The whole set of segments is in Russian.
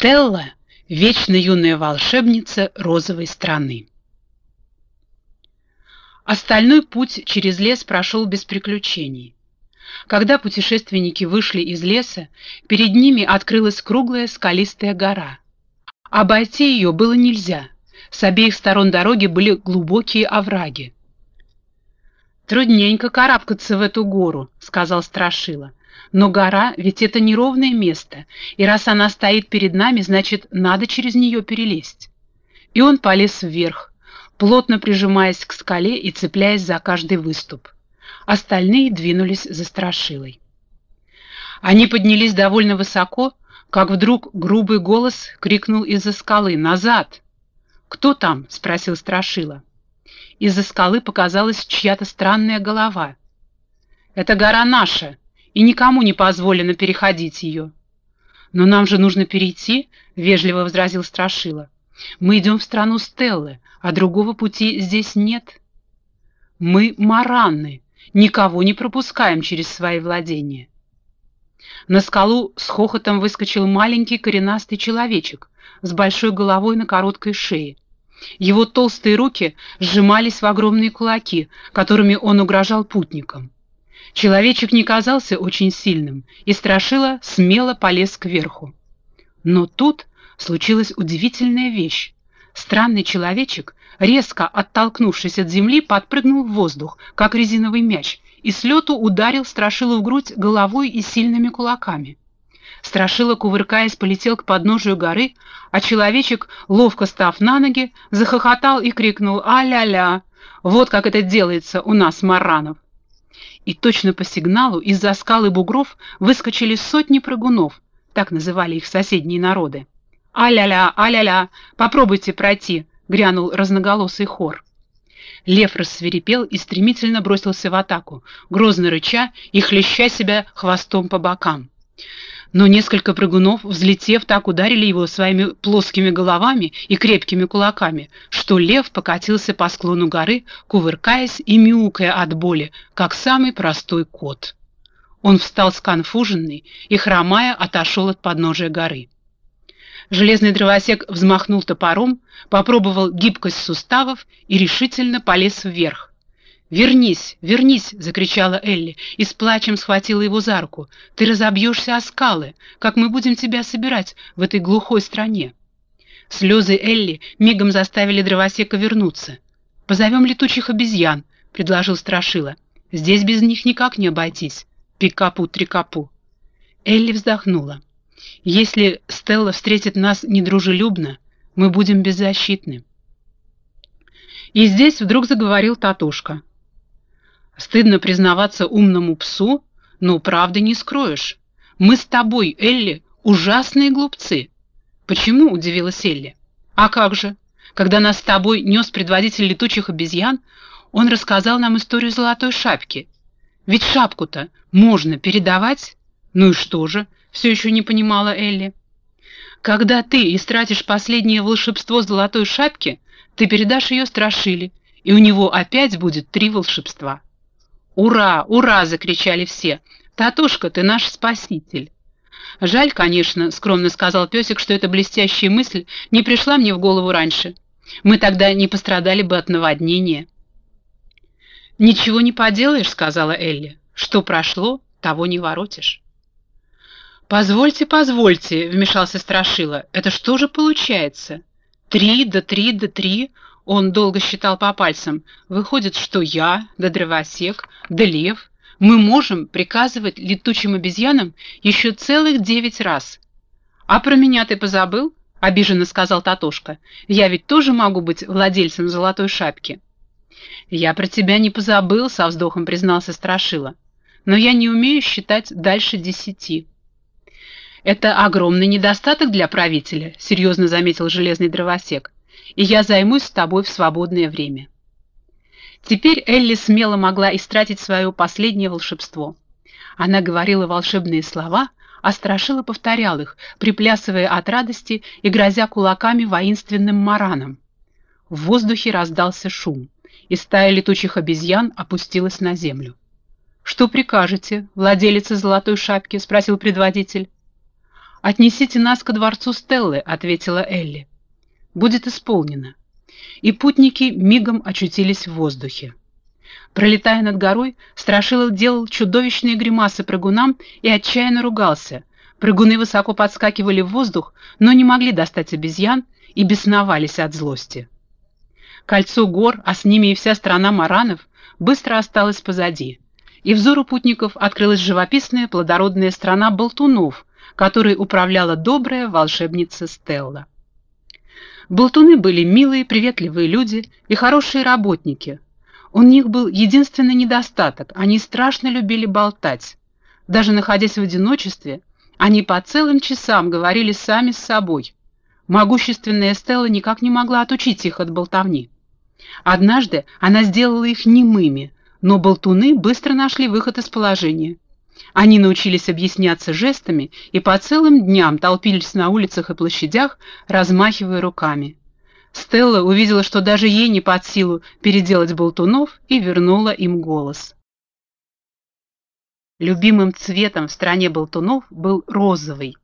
Стелла – вечно юная волшебница розовой страны. Остальной путь через лес прошел без приключений. Когда путешественники вышли из леса, перед ними открылась круглая скалистая гора. Обойти ее было нельзя. С обеих сторон дороги были глубокие овраги. «Трудненько карабкаться в эту гору», — сказал Страшила. «Но гора ведь это неровное место, и раз она стоит перед нами, значит, надо через нее перелезть». И он полез вверх, плотно прижимаясь к скале и цепляясь за каждый выступ. Остальные двинулись за Страшилой. Они поднялись довольно высоко, как вдруг грубый голос крикнул из-за скалы «Назад!» «Кто там?» — спросил Страшила. Из-за скалы показалась чья-то странная голова. «Это гора наша, и никому не позволено переходить ее». «Но нам же нужно перейти», — вежливо возразил Страшила. «Мы идем в страну Стеллы, а другого пути здесь нет». «Мы маранны, никого не пропускаем через свои владения». На скалу с хохотом выскочил маленький коренастый человечек с большой головой на короткой шее. Его толстые руки сжимались в огромные кулаки, которыми он угрожал путникам. Человечек не казался очень сильным, и Страшила смело полез кверху. Но тут случилась удивительная вещь. Странный человечек, резко оттолкнувшись от земли, подпрыгнул в воздух, как резиновый мяч, и с лету ударил Страшилу в грудь головой и сильными кулаками. Страшила, кувыркаясь, полетел к подножию горы, а человечек, ловко став на ноги, захохотал и крикнул «А-ля-ля! Вот как это делается у нас, маранов!» И точно по сигналу из-за скалы бугров выскочили сотни прыгунов, так называли их соседние народы. «А-ля-ля! А-ля-ля! Попробуйте пройти!» — грянул разноголосый хор. Лев рассверепел и стремительно бросился в атаку, грозно рыча и хлеща себя хвостом по бокам но несколько прыгунов, взлетев, так ударили его своими плоскими головами и крепкими кулаками, что лев покатился по склону горы, кувыркаясь и мяукая от боли, как самый простой кот. Он встал сконфуженный и, хромая, отошел от подножия горы. Железный дровосек взмахнул топором, попробовал гибкость суставов и решительно полез вверх, «Вернись, вернись!» — закричала Элли и с плачем схватила его за руку. «Ты разобьешься о скалы! Как мы будем тебя собирать в этой глухой стране?» Слезы Элли мигом заставили дровосека вернуться. «Позовем летучих обезьян», — предложил Страшила. «Здесь без них никак не обойтись. Пикапу-трикапу». Элли вздохнула. «Если Стелла встретит нас недружелюбно, мы будем беззащитны». И здесь вдруг заговорил Татушка. Стыдно признаваться умному псу, но правды не скроешь. Мы с тобой, Элли, ужасные глупцы. Почему? — удивилась Элли. А как же? Когда нас с тобой нес предводитель летучих обезьян, он рассказал нам историю золотой шапки. Ведь шапку-то можно передавать? Ну и что же? Все еще не понимала Элли. Когда ты истратишь последнее волшебство золотой шапки, ты передашь ее Страшили, и у него опять будет три волшебства. «Ура! Ура!» — закричали все. «Татушка, ты наш спаситель!» «Жаль, конечно», — скромно сказал песик, «что эта блестящая мысль не пришла мне в голову раньше. Мы тогда не пострадали бы от наводнения». «Ничего не поделаешь», — сказала Элли. «Что прошло, того не воротишь». «Позвольте, позвольте», — вмешался Страшила. «Это что же получается? Три да три да три он долго считал по пальцам. Выходит, что я, да дровосек, да лев, мы можем приказывать летучим обезьянам еще целых девять раз. А про меня ты позабыл? — обиженно сказал Татошка. «Я ведь тоже могу быть владельцем золотой шапки». «Я про тебя не позабыл», — со вздохом признался Страшила. «Но я не умею считать дальше десяти». «Это огромный недостаток для правителя», — серьезно заметил железный дровосек и я займусь с тобой в свободное время». Теперь Элли смело могла истратить свое последнее волшебство. Она говорила волшебные слова, а Страшила повторял их, приплясывая от радости и грозя кулаками воинственным маранам. В воздухе раздался шум, и стая летучих обезьян опустилась на землю. «Что прикажете, владелица золотой шапки?» — спросил предводитель. «Отнесите нас ко дворцу Стеллы», — ответила Элли. «Будет исполнено». И путники мигом очутились в воздухе. Пролетая над горой, Страшила делал чудовищные гримасы прыгунам и отчаянно ругался. Прыгуны высоко подскакивали в воздух, но не могли достать обезьян и бесновались от злости. Кольцо гор, а с ними и вся страна маранов, быстро осталось позади, и взору путников открылась живописная плодородная страна болтунов, которой управляла добрая волшебница Стелла. Болтуны были милые, приветливые люди и хорошие работники – у них был единственный недостаток – они страшно любили болтать. Даже находясь в одиночестве, они по целым часам говорили сами с собой. Могущественная Стелла никак не могла отучить их от болтовни. Однажды она сделала их немыми, но болтуны быстро нашли выход из положения. Они научились объясняться жестами и по целым дням толпились на улицах и площадях, размахивая руками. Стелла увидела, что даже ей не под силу переделать болтунов и вернула им голос. Любимым цветом в стране болтунов был розовый.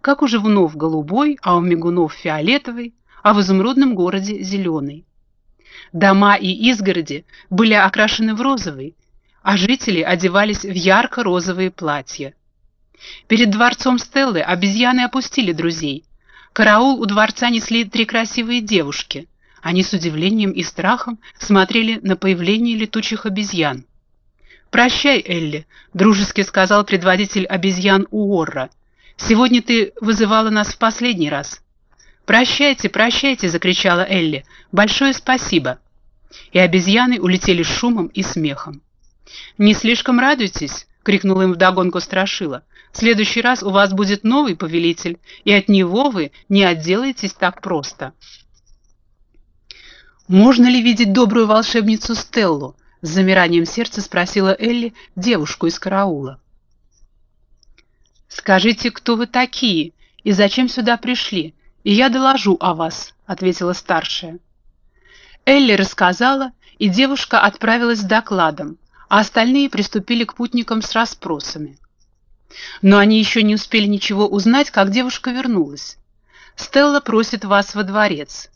Как у живунов голубой, а у мигунов фиолетовый, а в изумрудном городе зеленый. Дома и изгороди были окрашены в розовый, а жители одевались в ярко-розовые платья. Перед дворцом Стеллы обезьяны опустили друзей – Караул у дворца несли три красивые девушки. Они с удивлением и страхом смотрели на появление летучих обезьян. «Прощай, Элли», — дружески сказал предводитель обезьян Уорра. «Сегодня ты вызывала нас в последний раз». «Прощайте, прощайте!» — закричала Элли. «Большое спасибо!» И обезьяны улетели шумом и смехом. «Не слишком радуйтесь!» — крикнул им вдогонку Страшила. В следующий раз у вас будет новый повелитель, и от него вы не отделаетесь так просто. «Можно ли видеть добрую волшебницу Стеллу?» С замиранием сердца спросила Элли девушку из караула. «Скажите, кто вы такие и зачем сюда пришли, и я доложу о вас», — ответила старшая. Элли рассказала, и девушка отправилась с докладом, а остальные приступили к путникам с расспросами. Но они еще не успели ничего узнать, как девушка вернулась. «Стелла просит вас во дворец».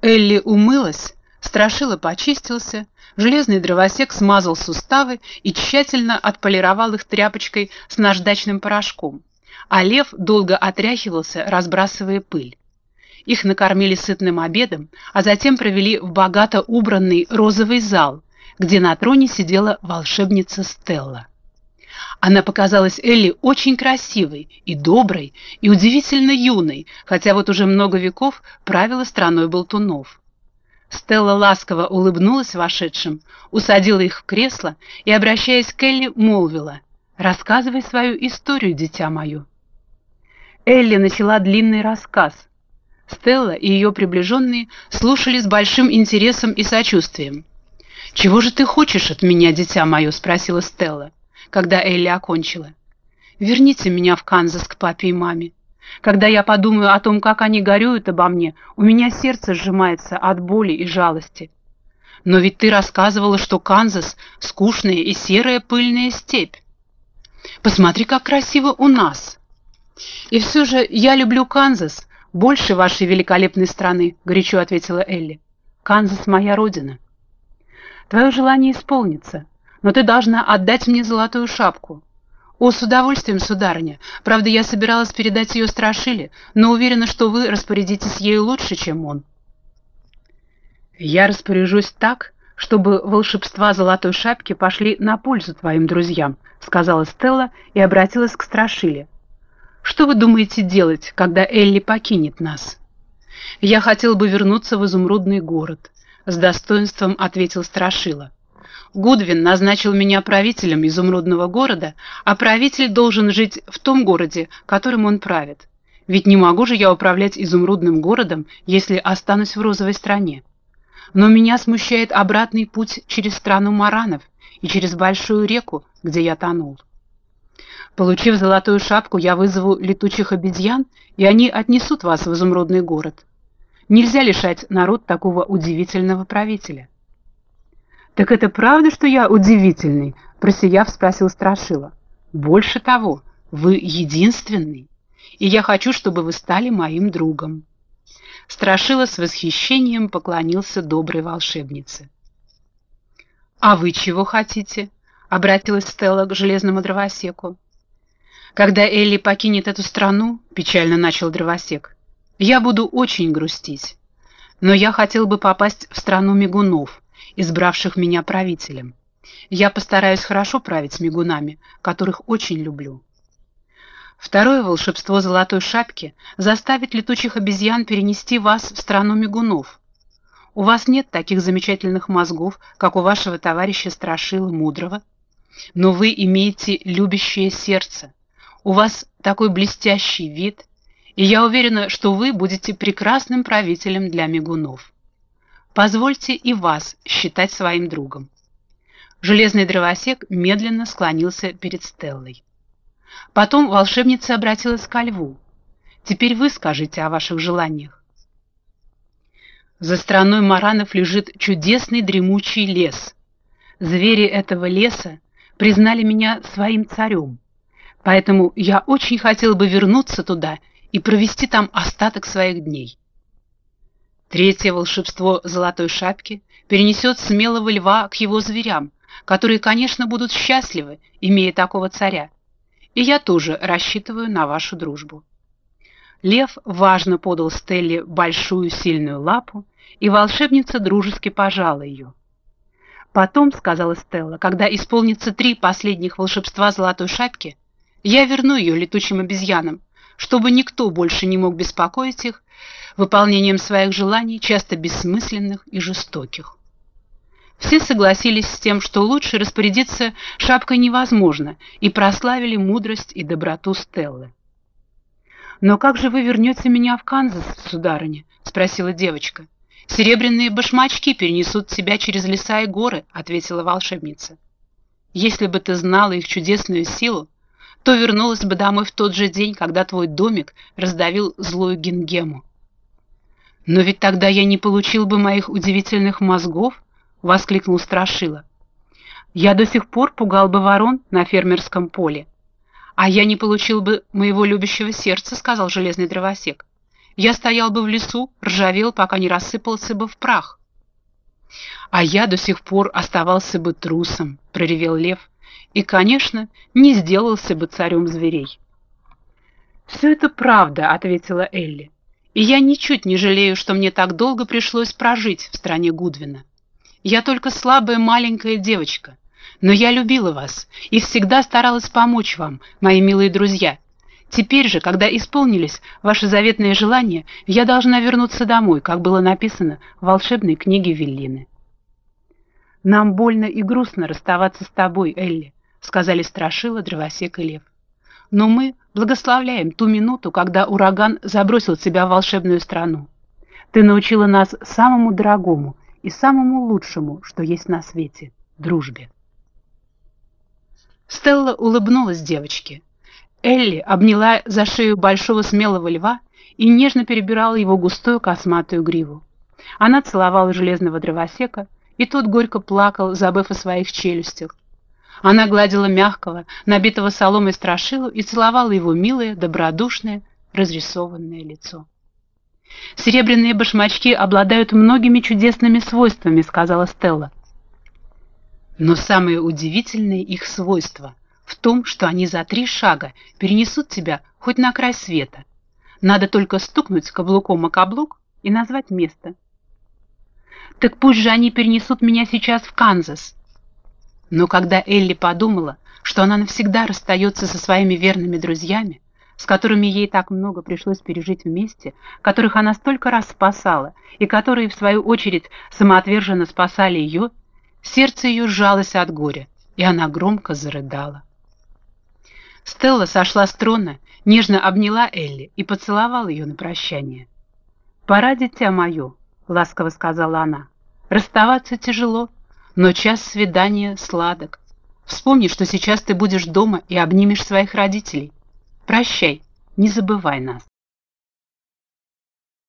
Элли умылась, страшила почистился, железный дровосек смазал суставы и тщательно отполировал их тряпочкой с наждачным порошком, а лев долго отряхивался, разбрасывая пыль. Их накормили сытным обедом, а затем провели в богато убранный розовый зал, где на троне сидела волшебница Стелла. Она показалась Элли очень красивой и доброй, и удивительно юной, хотя вот уже много веков правила страной болтунов. Стелла ласково улыбнулась вошедшим, усадила их в кресло и, обращаясь к Элли, молвила «Рассказывай свою историю, дитя мое». Элли начала длинный рассказ. Стелла и ее приближенные слушали с большим интересом и сочувствием. «Чего же ты хочешь от меня, дитя мое?» — спросила Стелла когда Элли окончила. «Верните меня в Канзас к папе и маме. Когда я подумаю о том, как они горюют обо мне, у меня сердце сжимается от боли и жалости. Но ведь ты рассказывала, что Канзас — скучная и серая пыльная степь. Посмотри, как красиво у нас. И все же я люблю Канзас больше вашей великолепной страны, — горячо ответила Элли. Канзас — моя родина. Твое желание исполнится но ты должна отдать мне золотую шапку». «О, с удовольствием, сударыня. Правда, я собиралась передать ее Страшиле, но уверена, что вы распорядитесь ею лучше, чем он». «Я распоряжусь так, чтобы волшебства золотой шапки пошли на пользу твоим друзьям», сказала Стелла и обратилась к Страшиле. «Что вы думаете делать, когда Элли покинет нас?» «Я хотел бы вернуться в изумрудный город», — с достоинством ответил Страшила. Гудвин назначил меня правителем изумрудного города, а правитель должен жить в том городе, которым он правит. Ведь не могу же я управлять изумрудным городом, если останусь в розовой стране. Но меня смущает обратный путь через страну маранов и через большую реку, где я тонул. Получив золотую шапку, я вызову летучих обезьян, и они отнесут вас в изумрудный город. Нельзя лишать народ такого удивительного правителя. «Так это правда, что я удивительный?» – просияв, спросил Страшила. «Больше того, вы единственный. и я хочу, чтобы вы стали моим другом». Страшила с восхищением поклонился доброй волшебнице. «А вы чего хотите?» — обратилась Стелла к железному дровосеку. «Когда Элли покинет эту страну», — печально начал дровосек, — «я буду очень грустить. Но я хотел бы попасть в страну мигунов, избравших меня правителем. Я постараюсь хорошо править мигунами, которых очень люблю». Второе волшебство золотой шапки заставит летучих обезьян перенести вас в страну мигунов. У вас нет таких замечательных мозгов, как у вашего товарища Страшила Мудрого, но вы имеете любящее сердце. У вас такой блестящий вид, и я уверена, что вы будете прекрасным правителем для мигунов. Позвольте и вас считать своим другом. Железный дровосек медленно склонился перед Стеллой. Потом волшебница обратилась ко льву. «Теперь вы скажите о ваших желаниях». За страной маранов лежит чудесный дремучий лес. Звери этого леса признали меня своим царем, поэтому я очень хотел бы вернуться туда и провести там остаток своих дней. Третье волшебство золотой шапки перенесет смелого льва к его зверям, которые, конечно, будут счастливы, имея такого царя, и я тоже рассчитываю на вашу дружбу. Лев важно подал Стелле большую сильную лапу, и волшебница дружески пожала ее. «Потом, — сказала Стелла, — когда исполнится три последних волшебства золотой шапки, я верну ее летучим обезьянам, чтобы никто больше не мог беспокоить их выполнением своих желаний, часто бессмысленных и жестоких. Все согласились с тем, что лучше распорядиться шапкой невозможно, и прославили мудрость и доброту Стеллы. «Но как же вы вернете меня в Канзас, сударыня?» — спросила девочка. «Серебряные башмачки перенесут тебя через леса и горы», — ответила волшебница. «Если бы ты знала их чудесную силу, то вернулась бы домой в тот же день, когда твой домик раздавил злую Гингему». «Но ведь тогда я не получил бы моих удивительных мозгов», — воскликнул Страшила. «Я до сих пор пугал бы ворон на фермерском поле. А я не получил бы моего любящего сердца», — сказал железный дровосек. «Я стоял бы в лесу, ржавел, пока не рассыпался бы в прах». «А я до сих пор оставался бы трусом», — проревел лев, «и, конечно, не сделался бы царем зверей». «Все это правда», — ответила Элли. «И я ничуть не жалею, что мне так долго пришлось прожить в стране Гудвина. Я только слабая маленькая девочка, но я любила вас и всегда старалась помочь вам, мои милые друзья. Теперь же, когда исполнились ваши заветные желания, я должна вернуться домой, как было написано в волшебной книге Веллины. «Нам больно и грустно расставаться с тобой, Элли», — сказали Страшила, Дровосек и Лев. «Но мы благословляем ту минуту, когда ураган забросил тебя в волшебную страну. Ты научила нас самому дорогому — и самому лучшему, что есть на свете – дружбе. Стелла улыбнулась девочке. Элли обняла за шею большого смелого льва и нежно перебирала его густую косматую гриву. Она целовала железного дровосека, и тот горько плакал, забыв о своих челюстях. Она гладила мягкого, набитого соломой страшилу и целовала его милое, добродушное, разрисованное лицо. «Серебряные башмачки обладают многими чудесными свойствами», — сказала Стелла. «Но самое удивительное их свойство в том, что они за три шага перенесут тебя хоть на край света. Надо только стукнуть каблуком о каблук и назвать место». «Так пусть же они перенесут меня сейчас в Канзас». Но когда Элли подумала, что она навсегда расстается со своими верными друзьями, с которыми ей так много пришлось пережить вместе, которых она столько раз спасала, и которые, в свою очередь, самоотверженно спасали ее, сердце ее сжалось от горя, и она громко зарыдала. Стелла сошла с трона, нежно обняла Элли и поцеловала ее на прощание. «Пора, дитя мое», — ласково сказала она. «Расставаться тяжело, но час свидания сладок. Вспомни, что сейчас ты будешь дома и обнимешь своих родителей. Прощай, не забывай нас.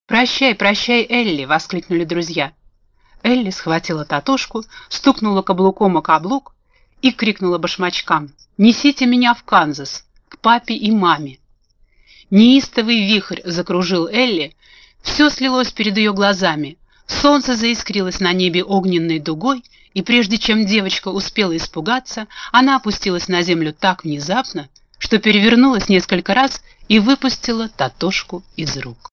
«Прощай, прощай, Элли!» — воскликнули друзья. Элли схватила татушку, стукнула каблуком о каблук и крикнула башмачкам «Несите меня в Канзас, к папе и маме!» Неистовый вихрь закружил Элли, все слилось перед ее глазами. Солнце заискрилось на небе огненной дугой, и прежде чем девочка успела испугаться, она опустилась на землю так внезапно, что перевернулась несколько раз и выпустила Татошку из рук.